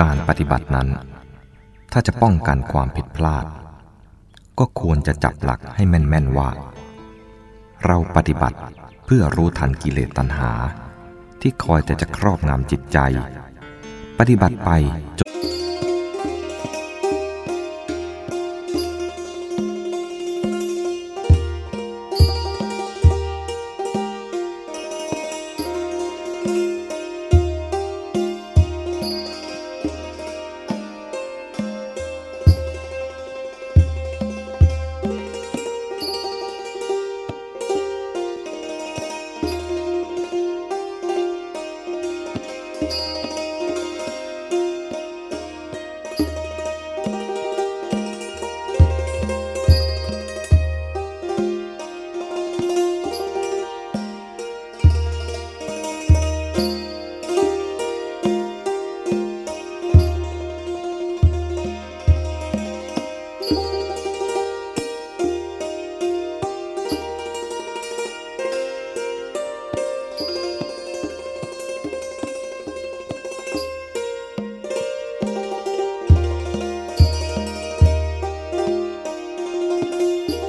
การปฏิบัตินั้น ถ้าจะป้องกันความผิดพลาด ก็ควรจะจับหลักให้แม่น ๆ ว่า เราปฏิบัติเพื่อรู้ทันกิเลสตัณหา ที่คอยแต่จะครอบงำจิตใจ ปฏิบัติไปจน Música